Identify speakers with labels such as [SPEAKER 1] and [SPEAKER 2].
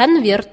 [SPEAKER 1] конверт.